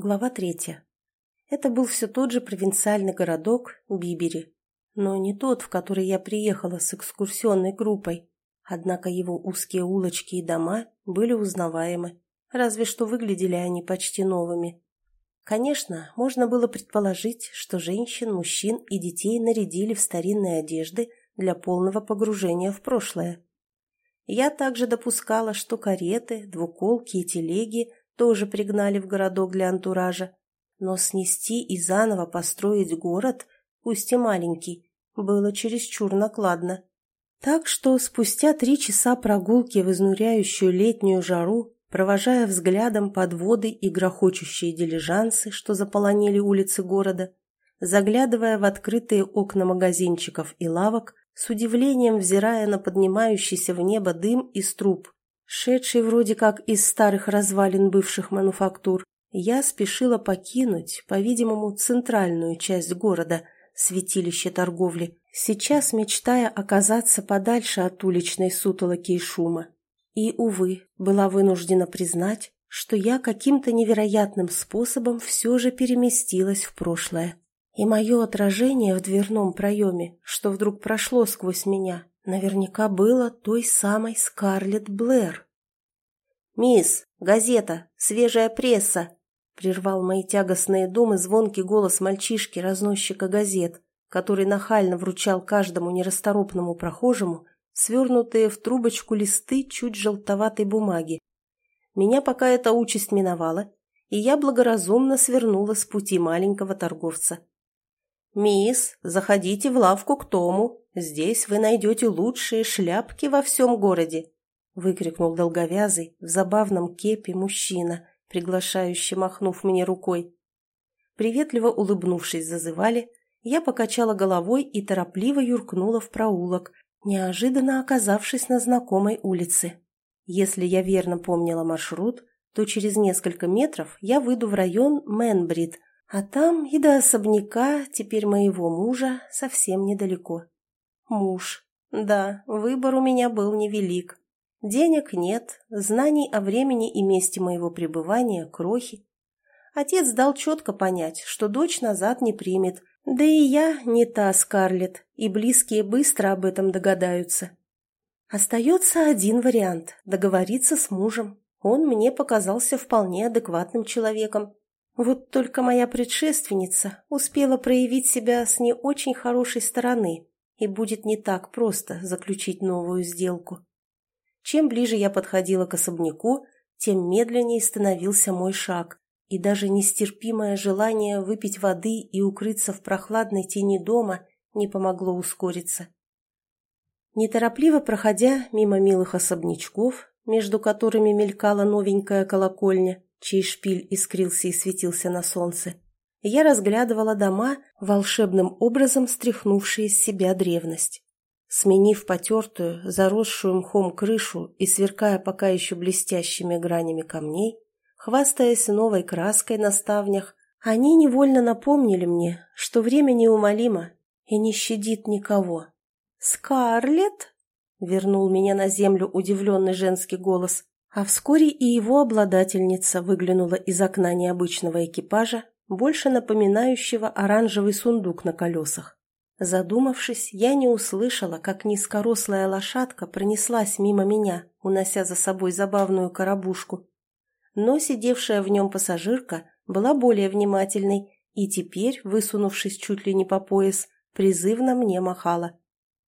Глава третья. Это был все тот же провинциальный городок Бибери, но не тот, в который я приехала с экскурсионной группой. Однако его узкие улочки и дома были узнаваемы, разве что выглядели они почти новыми. Конечно, можно было предположить, что женщин, мужчин и детей нарядили в старинные одежды для полного погружения в прошлое. Я также допускала, что кареты, двуколки и телеги тоже пригнали в городок для антуража. Но снести и заново построить город, пусть и маленький, было чересчур накладно. Так что спустя три часа прогулки в изнуряющую летнюю жару, провожая взглядом подводы и грохочущие дилижансы, что заполонили улицы города, заглядывая в открытые окна магазинчиков и лавок, с удивлением взирая на поднимающийся в небо дым из труб, шедший вроде как из старых развалин бывших мануфактур, я спешила покинуть, по-видимому, центральную часть города, святилище торговли, сейчас мечтая оказаться подальше от уличной сутолоки и шума. И, увы, была вынуждена признать, что я каким-то невероятным способом все же переместилась в прошлое. И мое отражение в дверном проеме, что вдруг прошло сквозь меня, наверняка было той самой Скарлетт Блэр. «Мисс, газета, свежая пресса!» прервал мои тягостные думы звонкий голос мальчишки-разносчика газет, который нахально вручал каждому нерасторопному прохожему свернутые в трубочку листы чуть желтоватой бумаги. Меня пока эта участь миновала, и я благоразумно свернула с пути маленького торговца. «Мисс, заходите в лавку к Тому. Здесь вы найдете лучшие шляпки во всем городе», выкрикнул долговязый в забавном кепе мужчина, приглашающий, махнув мне рукой. Приветливо улыбнувшись, зазывали, я покачала головой и торопливо юркнула в проулок, неожиданно оказавшись на знакомой улице. Если я верно помнила маршрут, то через несколько метров я выйду в район Мэнбрид, а там и до особняка, теперь моего мужа, совсем недалеко. Муж. Да, выбор у меня был невелик. Денег нет, знаний о времени и месте моего пребывания – крохи. Отец дал четко понять, что дочь назад не примет, да и я не та Скарлетт, и близкие быстро об этом догадаются. Остается один вариант – договориться с мужем. Он мне показался вполне адекватным человеком, вот только моя предшественница успела проявить себя с не очень хорошей стороны, и будет не так просто заключить новую сделку. Чем ближе я подходила к особняку, тем медленнее становился мой шаг, и даже нестерпимое желание выпить воды и укрыться в прохладной тени дома не помогло ускориться. Неторопливо проходя мимо милых особнячков, между которыми мелькала новенькая колокольня, чей шпиль искрился и светился на солнце, я разглядывала дома, волшебным образом стряхнувшие с себя древность. Сменив потертую, заросшую мхом крышу и сверкая пока еще блестящими гранями камней, хвастаясь новой краской на ставнях, они невольно напомнили мне, что время неумолимо и не щадит никого. «Скарлетт?» — вернул меня на землю удивленный женский голос. А вскоре и его обладательница выглянула из окна необычного экипажа, больше напоминающего оранжевый сундук на колесах. Задумавшись, я не услышала, как низкорослая лошадка пронеслась мимо меня, унося за собой забавную коробушку. Но сидевшая в нем пассажирка была более внимательной и теперь, высунувшись чуть ли не по пояс, призывно мне махала.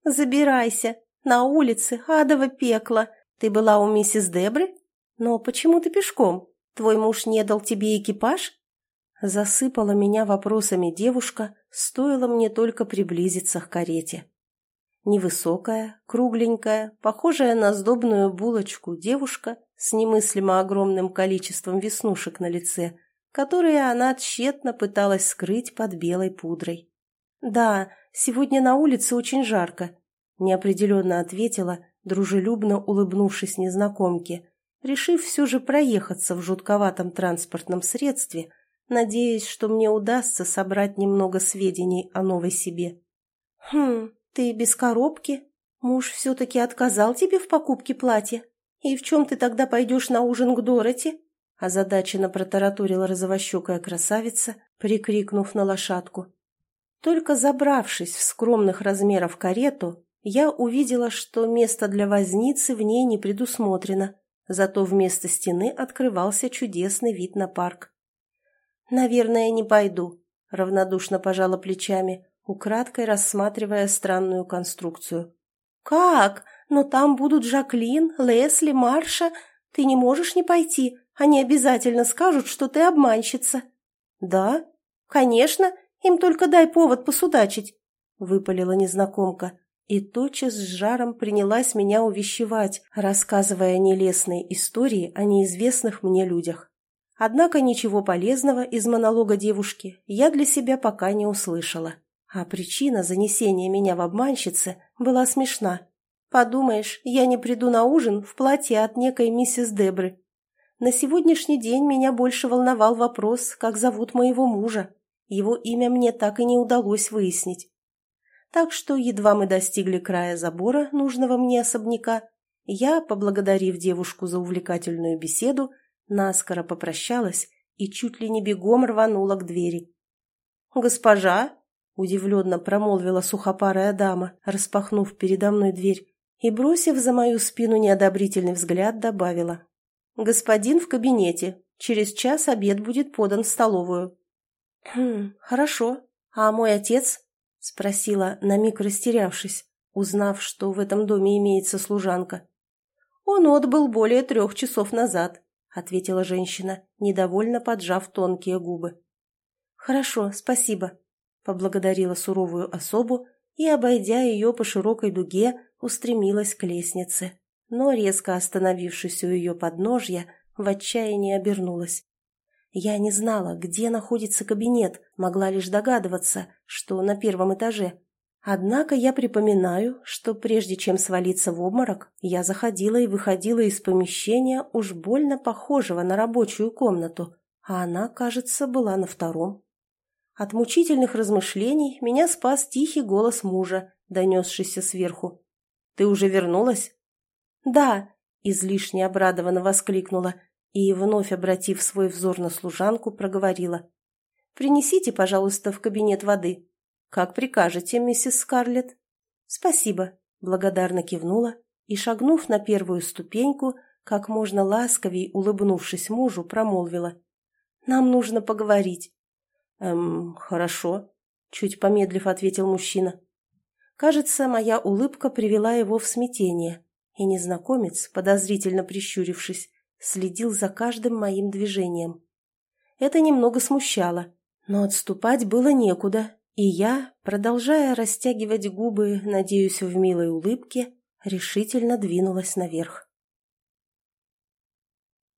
«Забирайся! На улице адово пекло! Ты была у миссис Дебры? Но почему ты пешком? Твой муж не дал тебе экипаж? Засыпала меня вопросами девушка, стоило мне только приблизиться к карете. Невысокая, кругленькая, похожая на сдобную булочку девушка с немыслимо огромным количеством веснушек на лице, которые она тщетно пыталась скрыть под белой пудрой. «Да, сегодня на улице очень жарко», — неопределенно ответила, дружелюбно улыбнувшись незнакомке, решив все же проехаться в жутковатом транспортном средстве, надеясь, что мне удастся собрать немного сведений о новой себе. «Хм, ты без коробки? Муж все-таки отказал тебе в покупке платья? И в чем ты тогда пойдешь на ужин к Дороти?» озадаченно протараторила розовощекая красавица, прикрикнув на лошадку. Только забравшись в скромных размеров карету, я увидела, что место для возницы в ней не предусмотрено, зато вместо стены открывался чудесный вид на парк. «Наверное, не пойду», — равнодушно пожала плечами, украдкой рассматривая странную конструкцию. «Как? Но там будут Жаклин, Лесли, Марша. Ты не можешь не пойти. Они обязательно скажут, что ты обманщица». «Да? Конечно. Им только дай повод посудачить», — выпалила незнакомка. И тотчас с жаром принялась меня увещевать, рассказывая нелестные истории о неизвестных мне людях. Однако ничего полезного из монолога девушки я для себя пока не услышала. А причина занесения меня в обманщицы была смешна. Подумаешь, я не приду на ужин в платье от некой миссис Дебры. На сегодняшний день меня больше волновал вопрос, как зовут моего мужа. Его имя мне так и не удалось выяснить. Так что едва мы достигли края забора нужного мне особняка, я, поблагодарив девушку за увлекательную беседу, наскоро попрощалась и чуть ли не бегом рванула к двери. «Госпожа!» — удивленно промолвила сухопарая дама, распахнув передо мной дверь, и, бросив за мою спину неодобрительный взгляд, добавила. «Господин в кабинете. Через час обед будет подан в столовую». «Хм, хорошо. А мой отец?» — спросила, на миг растерявшись, узнав, что в этом доме имеется служанка. «Он отбыл более трех часов назад», — ответила женщина, недовольно поджав тонкие губы. «Хорошо, спасибо», — поблагодарила суровую особу и, обойдя ее по широкой дуге, устремилась к лестнице, но, резко остановившись у ее подножья, в отчаянии обернулась. Я не знала, где находится кабинет, могла лишь догадываться, что на первом этаже. Однако я припоминаю, что прежде чем свалиться в обморок, я заходила и выходила из помещения уж больно похожего на рабочую комнату, а она, кажется, была на втором. От мучительных размышлений меня спас тихий голос мужа, донесшийся сверху. «Ты уже вернулась?» «Да», — излишне обрадованно воскликнула и, вновь обратив свой взор на служанку, проговорила. «Принесите, пожалуйста, в кабинет воды». «Как прикажете, миссис Скарлетт?» «Спасибо», — благодарно кивнула и, шагнув на первую ступеньку, как можно ласковей улыбнувшись мужу, промолвила. «Нам нужно поговорить». «Эм, хорошо», — чуть помедлив ответил мужчина. Кажется, моя улыбка привела его в смятение, и незнакомец, подозрительно прищурившись, следил за каждым моим движением. Это немного смущало, но отступать было некуда, и я, продолжая растягивать губы, надеюсь, в милой улыбке, решительно двинулась наверх.